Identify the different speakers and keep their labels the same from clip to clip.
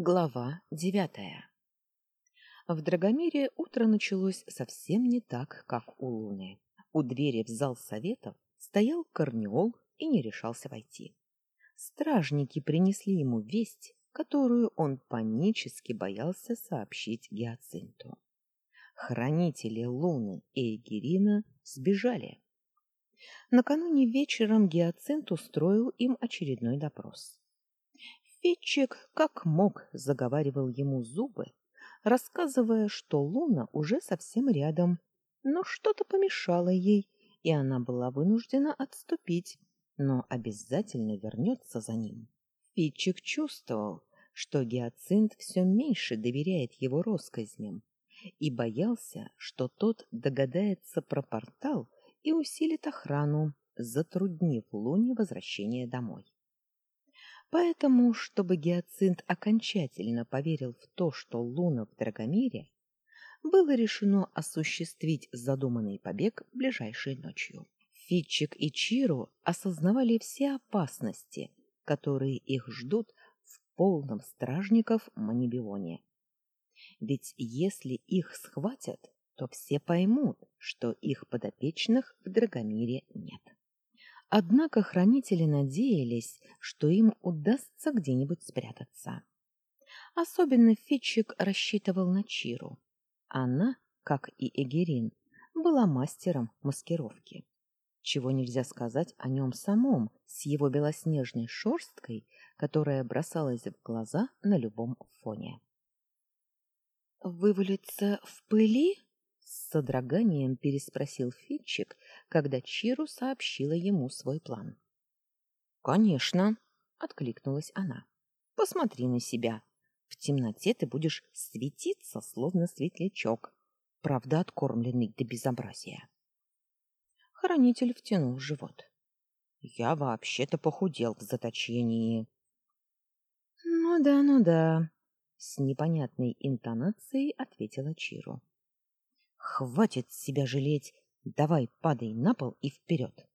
Speaker 1: Глава девятая В Драгомире утро началось совсем не так, как у Луны. У двери в зал советов стоял Корнеол и не решался войти. Стражники принесли ему весть, которую он панически боялся сообщить Гиацинту. Хранители Луны и Эгерина сбежали. Накануне вечером Гиацинт устроил им очередной допрос. Фитчик как мог заговаривал ему зубы, рассказывая, что Луна уже совсем рядом, но что-то помешало ей, и она была вынуждена отступить, но обязательно вернется за ним. Фитчик чувствовал, что Гиацинт все меньше доверяет его россказням и боялся, что тот догадается про портал и усилит охрану, затруднив Луне возвращение домой. Поэтому, чтобы Гиацинт окончательно поверил в то, что Луна в Драгомире, было решено осуществить задуманный побег ближайшей ночью. Фитчик и Чиру осознавали все опасности, которые их ждут в полном стражников Манибионе. Ведь если их схватят, то все поймут, что их подопечных в Драгомире нет. Однако хранители надеялись, что им удастся где-нибудь спрятаться. Особенно Фитчик рассчитывал на Чиру. Она, как и Эгерин, была мастером маскировки. Чего нельзя сказать о нем самом, с его белоснежной шерсткой, которая бросалась в глаза на любом фоне. «Вывалиться в пыли?» с содроганием переспросил Фитчик, когда Чиру сообщила ему свой план. Конечно, откликнулась она. Посмотри на себя. В темноте ты будешь светиться, словно светлячок, правда, откормленный до безобразия. Хранитель втянул живот. Я вообще-то похудел в заточении. Ну да, ну да, с непонятной интонацией ответила Чиру. Хватит себя жалеть. Давай, падай на пол и вперед.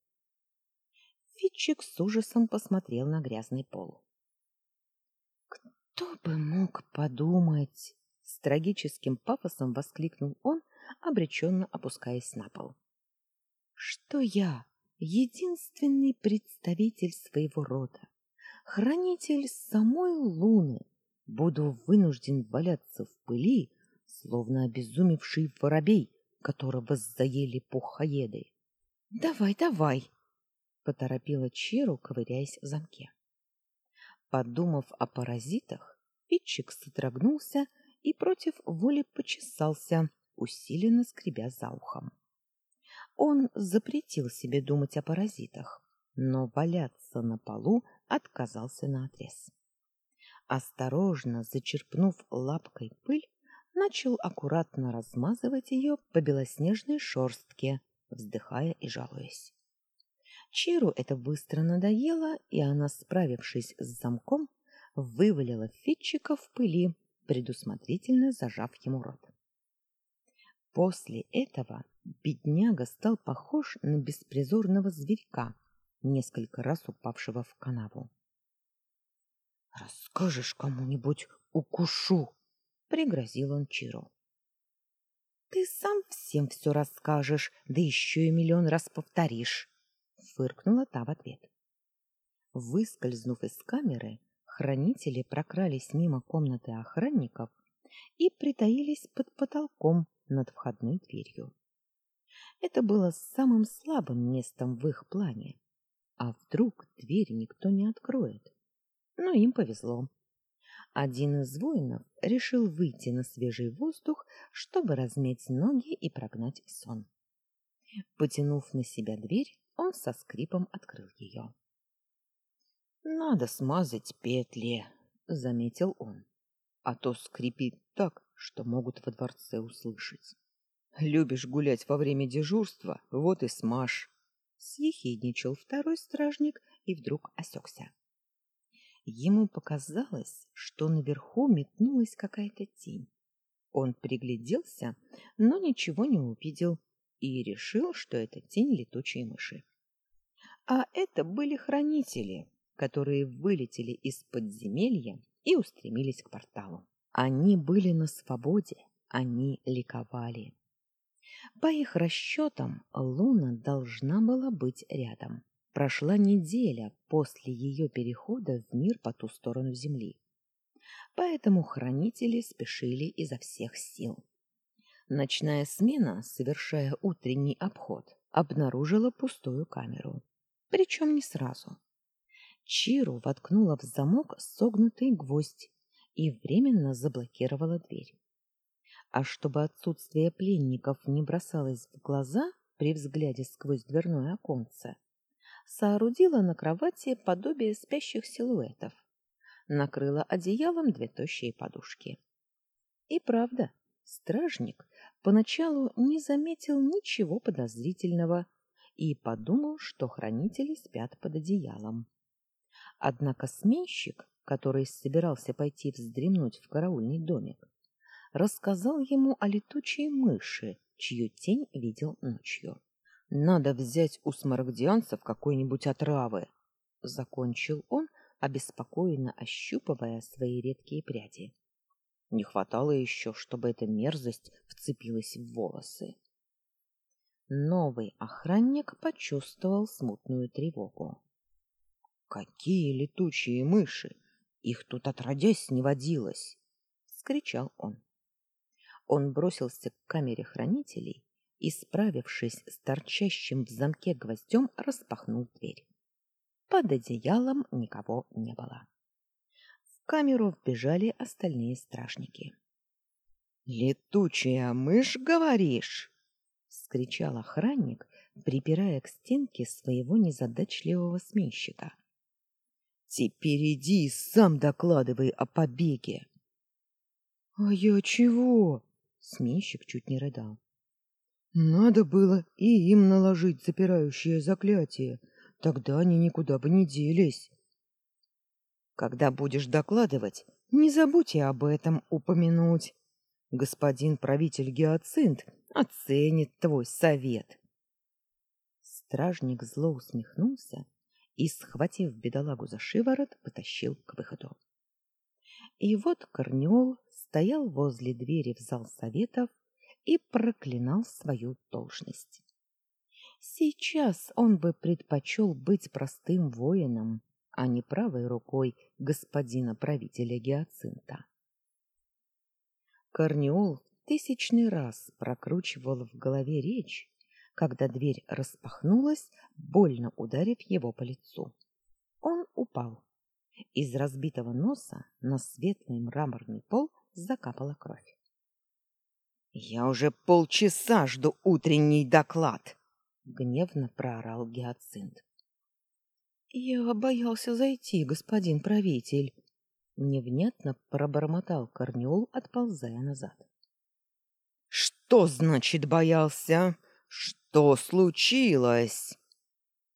Speaker 1: Фитчик с ужасом посмотрел на грязный пол. Кто бы мог подумать, с трагическим пафосом воскликнул он, обреченно опускаясь на пол. Что я, единственный представитель своего рода, хранитель самой луны, буду вынужден валяться в пыли словно обезумевший воробей, которого заели пухоеды. — Давай, давай! — поторопила Чиру, ковыряясь в замке. Подумав о паразитах, Питчик содрогнулся и против воли почесался, усиленно скребя за ухом. Он запретил себе думать о паразитах, но валяться на полу отказался наотрез. Осторожно зачерпнув лапкой пыль, начал аккуратно размазывать ее по белоснежной шерстке, вздыхая и жалуясь. Чиру это быстро надоело, и она, справившись с замком, вывалила Фитчика в пыли, предусмотрительно зажав ему рот. После этого бедняга стал похож на беспризорного зверька, несколько раз упавшего в канаву. «Расскажешь кому-нибудь, укушу!» Пригрозил он Чиру. Ты сам всем все расскажешь, да еще и миллион раз повторишь, фыркнула та в ответ. Выскользнув из камеры, хранители прокрались мимо комнаты охранников и притаились под потолком над входной дверью. Это было самым слабым местом в их плане. А вдруг дверь никто не откроет? Но им повезло. Один из воинов решил выйти на свежий воздух, чтобы размять ноги и прогнать сон. Потянув на себя дверь, он со скрипом открыл ее. «Надо смазать петли», — заметил он, — «а то скрипит так, что могут во дворце услышать». «Любишь гулять во время дежурства, вот и смажь», — съехидничал второй стражник и вдруг осекся. Ему показалось, что наверху метнулась какая-то тень. Он пригляделся, но ничего не увидел и решил, что это тень летучей мыши. А это были хранители, которые вылетели из подземелья и устремились к порталу. Они были на свободе, они ликовали. По их расчетам, Луна должна была быть рядом. Прошла неделя после ее перехода в мир по ту сторону Земли. Поэтому хранители спешили изо всех сил. Ночная смена, совершая утренний обход, обнаружила пустую камеру. Причем не сразу. Чиру воткнула в замок согнутый гвоздь и временно заблокировала дверь. А чтобы отсутствие пленников не бросалось в глаза при взгляде сквозь дверное оконце, соорудила на кровати подобие спящих силуэтов, накрыла одеялом две тощие подушки. И правда, стражник поначалу не заметил ничего подозрительного и подумал, что хранители спят под одеялом. Однако сменщик, который собирался пойти вздремнуть в караульный домик, рассказал ему о летучей мыши, чью тень видел ночью. Надо взять у смарагдианцев какой-нибудь отравы, закончил он, обеспокоенно ощупывая свои редкие пряди. Не хватало еще, чтобы эта мерзость вцепилась в волосы. Новый охранник почувствовал смутную тревогу. Какие летучие мыши! Их тут отродясь не водилось! — скричал он. Он бросился к камере хранителей и, справившись с торчащим в замке гвоздем, распахнул дверь. Под одеялом никого не было. В камеру вбежали остальные стражники. «Летучая мышь, говоришь?» — скричал охранник, припирая к стенке своего незадачливого сменщика. «Теперь иди и сам докладывай о побеге!» «А я чего?» — сменщик чуть не рыдал. Надо было и им наложить запирающее заклятие, тогда они никуда бы не делись. Когда будешь докладывать, не забудь и об этом упомянуть. Господин правитель Гиацинт оценит твой совет. Стражник зло усмехнулся и, схватив бедолагу за шиворот, потащил к выходу. И вот Корнеол стоял возле двери в зал советов и проклинал свою должность. Сейчас он бы предпочел быть простым воином, а не правой рукой господина правителя Гиацинта. Корнеол тысячный раз прокручивал в голове речь, когда дверь распахнулась, больно ударив его по лицу. Он упал. Из разбитого носа на светлый мраморный пол закапала кровь. Я уже полчаса жду утренний доклад, гневно проорал Гиацинт. Я боялся зайти, господин правитель, невнятно пробормотал Корнеул, отползая назад. Что значит боялся? Что случилось?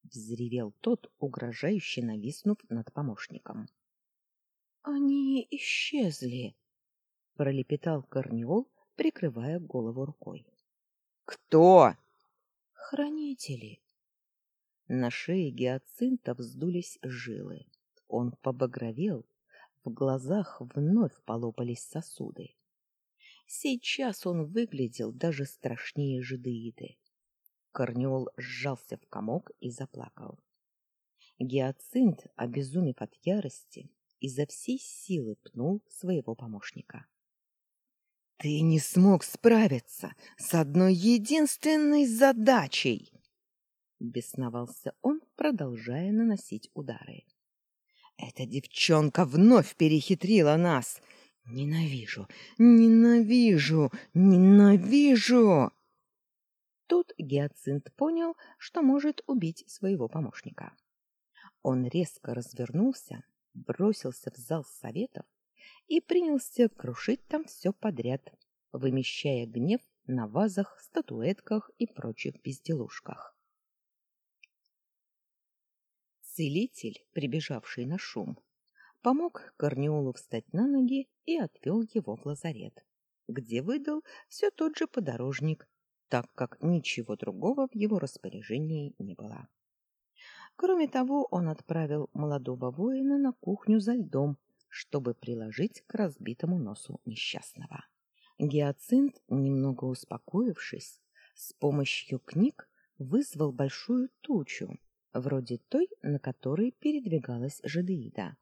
Speaker 1: взревел тот, угрожающе нависнув над помощником. Они исчезли, пролепетал Корнеул, прикрывая голову рукой. Кто? Хранители. На шее гиацинта вздулись жилы. Он побагровел, в глазах вновь полопались сосуды. Сейчас он выглядел даже страшнее жидеиды. Корнеол сжался в комок и заплакал. Гиацинт, обезумев от ярости, изо всей силы пнул своего помощника. Ты не смог справиться с одной единственной задачей, бесновался он, продолжая наносить удары. Эта девчонка вновь перехитрила нас. Ненавижу, ненавижу, ненавижу. Тут Гиацинт понял, что может убить своего помощника. Он резко развернулся, бросился в зал советов и принялся крушить там все подряд, вымещая гнев на вазах, статуэтках и прочих безделушках. Целитель, прибежавший на шум, помог Корнеолу встать на ноги и отвел его в лазарет, где выдал все тот же подорожник, так как ничего другого в его распоряжении не было. Кроме того, он отправил молодого воина на кухню за льдом, чтобы приложить к разбитому носу несчастного. Гиацинт, немного успокоившись, с помощью книг вызвал большую тучу, вроде той, на которой передвигалась Жадеида.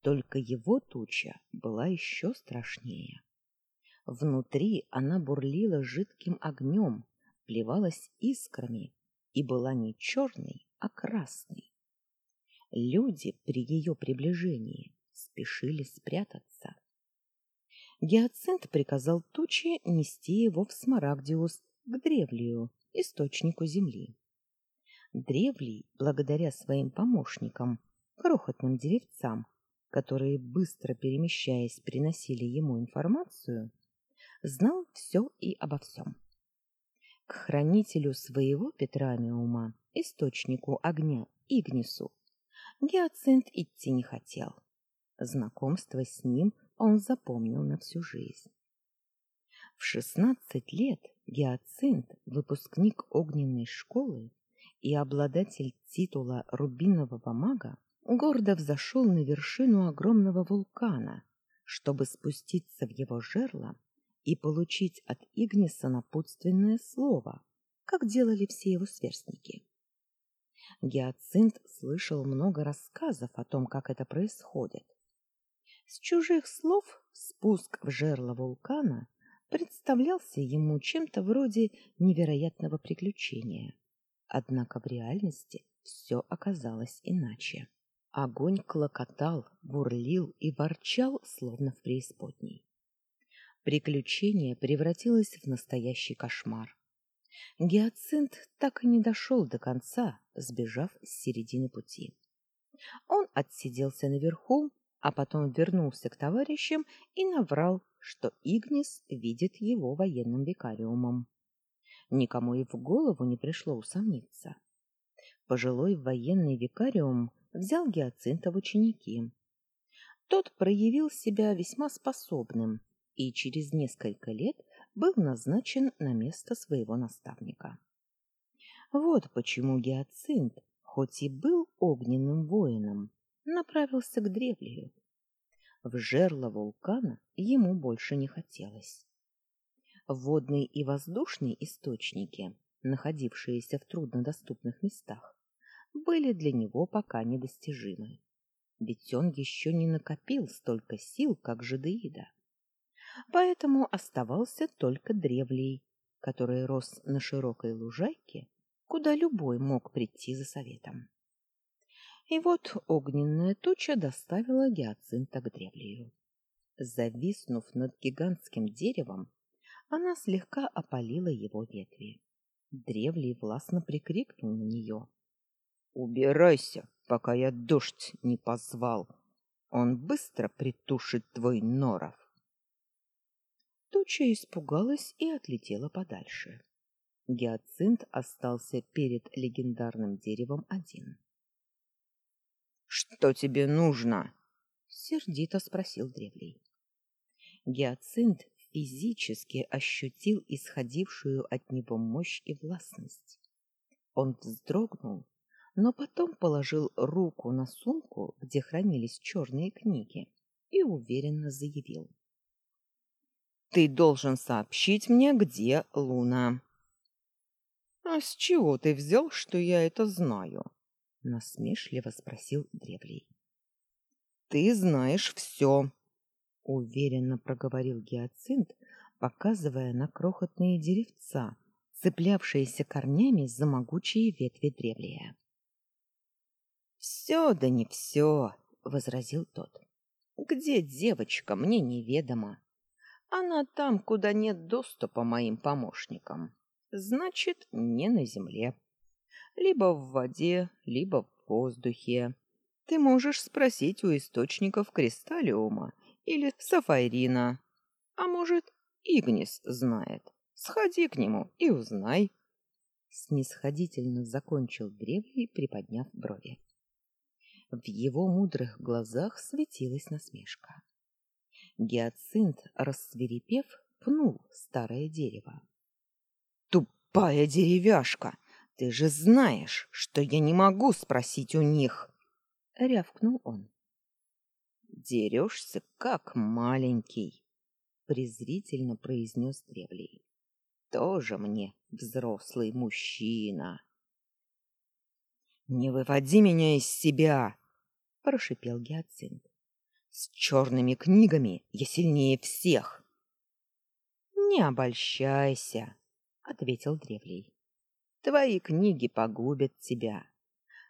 Speaker 1: Только его туча была еще страшнее. Внутри она бурлила жидким огнем, плевалась искрами и была не черной, а красной. Люди при ее приближении спешили спрятаться. Гиацинт приказал туче нести его в Смарагдиус к Древлию, источнику земли. Древлий, благодаря своим помощникам, крохотным деревцам, которые, быстро перемещаясь, приносили ему информацию, знал все и обо всем. К хранителю своего Петрамиума, источнику огня Игнису, Гиацинт идти не хотел. Знакомство с ним он запомнил на всю жизнь. В шестнадцать лет Гиацинт, выпускник огненной школы и обладатель титула рубинового мага, гордо взошел на вершину огромного вулкана, чтобы спуститься в его жерло и получить от Игниса напутственное слово, как делали все его сверстники. Гиацинт слышал много рассказов о том, как это происходит. С чужих слов спуск в жерло вулкана представлялся ему чем-то вроде невероятного приключения. Однако в реальности все оказалось иначе. Огонь клокотал, бурлил и ворчал, словно в преисподней. Приключение превратилось в настоящий кошмар. Гиацинт так и не дошел до конца, сбежав с середины пути. Он отсиделся наверху, а потом вернулся к товарищам и наврал, что Игнис видит его военным викариумом. Никому и в голову не пришло усомниться. Пожилой военный викариум взял Гиацинта в ученики. Тот проявил себя весьма способным и через несколько лет был назначен на место своего наставника. Вот почему Гиацинт, хоть и был огненным воином, направился к древлию. В жерло вулкана ему больше не хотелось. Водные и воздушные источники, находившиеся в труднодоступных местах, были для него пока недостижимы. Ведь он еще не накопил столько сил, как Жадеида. Поэтому оставался только древлей, который рос на широкой лужайке, куда любой мог прийти за советом. И вот огненная туча доставила гиацинта к древлию. Зависнув над гигантским деревом, она слегка опалила его ветви. Древлей властно прикрикнул на нее. — Убирайся, пока я дождь не позвал. Он быстро притушит твой норов. Туча испугалась и отлетела подальше. Гиацинт остался перед легендарным деревом один. Что тебе нужно? сердито спросил древлей. Гиацинт физически ощутил исходившую от него мощь и властность. Он вздрогнул, но потом положил руку на сумку, где хранились черные книги, и уверенно заявил: "Ты должен сообщить мне, где Луна". "А с чего ты взял, что я это знаю?" Насмешливо спросил древлей. Ты знаешь все, уверенно проговорил гиацинт, показывая на крохотные деревца, цеплявшиеся корнями за могучие ветви древлия. «Все да не все, возразил тот. Где девочка, мне неведомо. Она там, куда нет доступа моим помощникам. Значит, не на земле либо в воде, либо в воздухе. Ты можешь спросить у источников Кристаллиума или Сафайрина. А может, Игнис знает. Сходи к нему и узнай. Снисходительно закончил древний, приподняв брови. В его мудрых глазах светилась насмешка. Гиацинт, рассверепев, пнул старое дерево. «Тупая деревяшка! Ты же знаешь, что я не могу спросить у них, рявкнул он. Дерешься, как маленький, презрительно произнес Древлей. Тоже мне взрослый мужчина. Не выводи меня из себя, прошипел Гиацинт. С черными книгами я сильнее всех. Не обольщайся, ответил Древлей. Твои книги погубят тебя.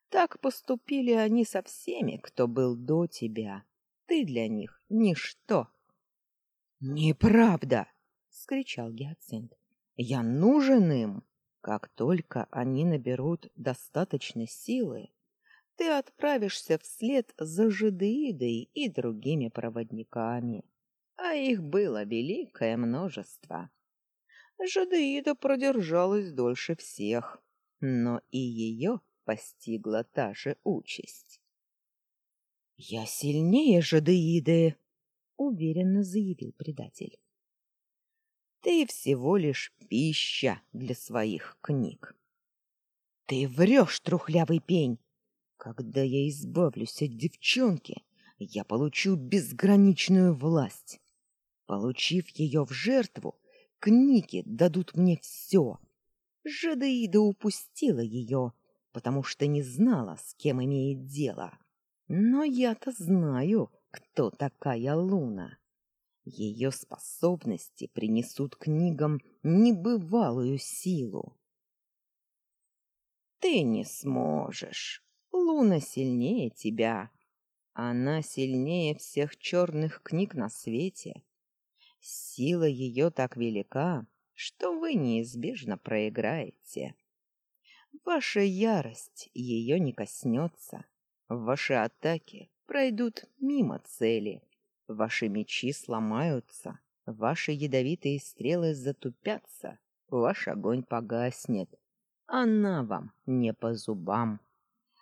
Speaker 1: Так поступили они со всеми, кто был до тебя. Ты для них ничто. Неправда, скричал Гиацинт. Я нужен им. Как только они наберут достаточно силы, ты отправишься вслед за Жидеидой и другими проводниками, а их было великое множество. Жидеида продержалась дольше всех, но и ее постигла та же участь. «Я сильнее Жадеиды!» — уверенно заявил предатель. «Ты всего лишь пища для своих книг». «Ты врешь, трухлявый пень! Когда я избавлюсь от девчонки, я получу безграничную власть. Получив ее в жертву, книги дадут мне все. Жадеида упустила ее, потому что не знала, с кем имеет дело. Но я-то знаю, кто такая Луна. Ее способности принесут книгам небывалую силу. Ты не сможешь. Луна сильнее тебя. Она сильнее всех черных книг на свете. Сила ее так велика, что вы неизбежно проиграете. Ваша ярость ее не коснется. Ваши атаки пройдут мимо цели. Ваши мечи сломаются, ваши ядовитые стрелы затупятся, ваш огонь погаснет. Она вам не по зубам.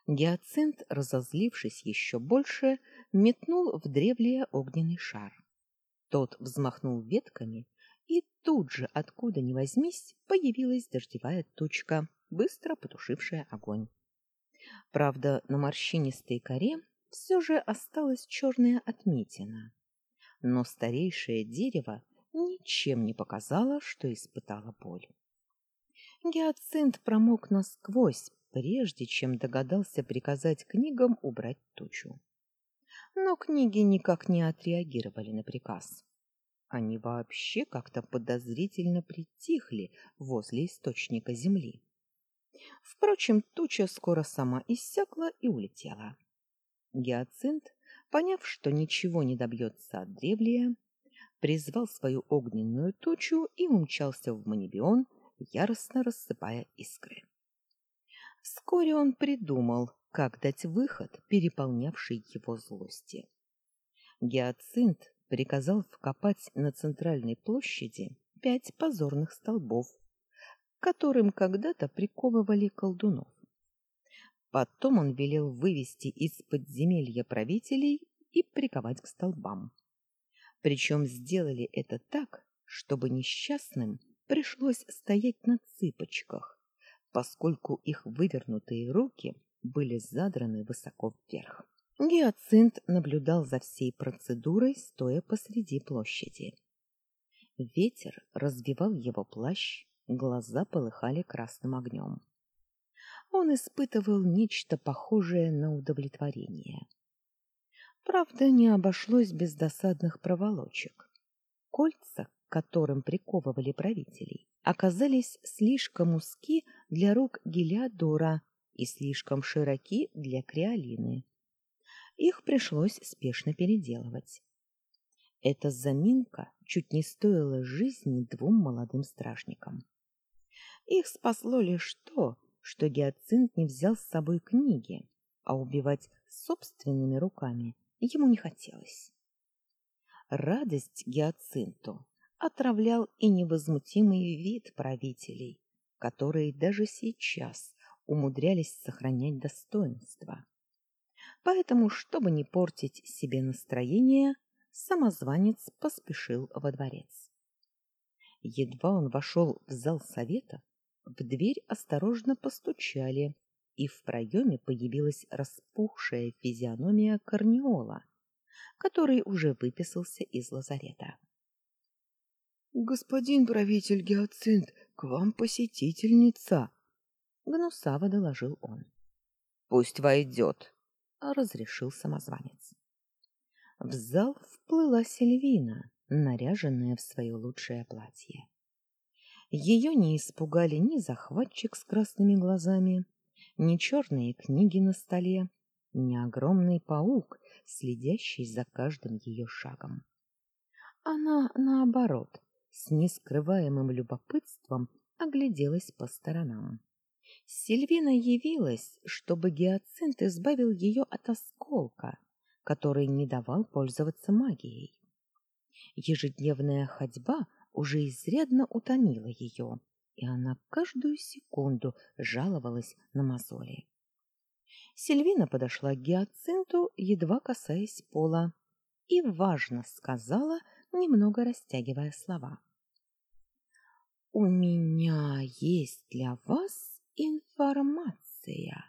Speaker 1: Гиацинт, разозлившись еще больше, метнул в древле огненный шар. Тот взмахнул ветками, и тут же, откуда ни возьмись, появилась дождевая тучка, быстро потушившая огонь. Правда, на морщинистой коре все же осталась черная отметина. Но старейшее дерево ничем не показало, что испытало боль. Гиацинт промок насквозь, прежде чем догадался приказать книгам убрать тучу. Но книги никак не отреагировали на приказ. Они вообще как-то подозрительно притихли возле источника земли. Впрочем, туча скоро сама иссякла и улетела. Гиацинт, поняв, что ничего не добьется от древлия, призвал свою огненную тучу и умчался в Манибион, яростно рассыпая искры. Вскоре он придумал, как дать выход переполнявшей его злости. Гиацинт приказал вкопать на центральной площади пять позорных столбов, которым когда-то приковывали колдунов. Потом он велел вывести из подземелья правителей и приковать к столбам. Причем сделали это так, чтобы несчастным пришлось стоять на цыпочках, поскольку их вывернутые руки были задраны высоко вверх. Гиацинт наблюдал за всей процедурой, стоя посреди площади. Ветер развивал его плащ, Глаза полыхали красным огнем. Он испытывал нечто похожее на удовлетворение. Правда, не обошлось без досадных проволочек. Кольца, к которым приковывали правителей, оказались слишком узки для рук Гелиодора и слишком широки для Креолины. Их пришлось спешно переделывать. Эта заминка чуть не стоила жизни двум молодым стражникам. Их спасло лишь то, что Гиацинт не взял с собой книги, а убивать собственными руками ему не хотелось. Радость Гиацинту отравлял и невозмутимый вид правителей, которые даже сейчас умудрялись сохранять достоинство. Поэтому, чтобы не портить себе настроение, самозванец поспешил во дворец. Едва он вошел в зал совета, в дверь осторожно постучали, и в проеме появилась распухшая физиономия Корнеола, который уже выписался из лазарета.
Speaker 2: Господин правитель Гиацинт, к вам посетительница, гнусаво доложил он.
Speaker 1: Пусть войдет, разрешил самозванец. В зал вплыла Сильвина, наряженная в свое лучшее платье. Ее не испугали ни захватчик с красными глазами, ни черные книги на столе, ни огромный паук, следящий за каждым ее шагом. Она, наоборот, с нескрываемым любопытством огляделась по сторонам. Сильвина явилась, чтобы Гиацинт избавил ее от осколка, который не давал пользоваться магией. Ежедневная ходьба уже изрядно утомила ее, и она каждую секунду жаловалась на мозоли. Сильвина подошла к гиацинту, едва касаясь пола, и важно сказала, немного растягивая слова. «У меня есть для вас информация.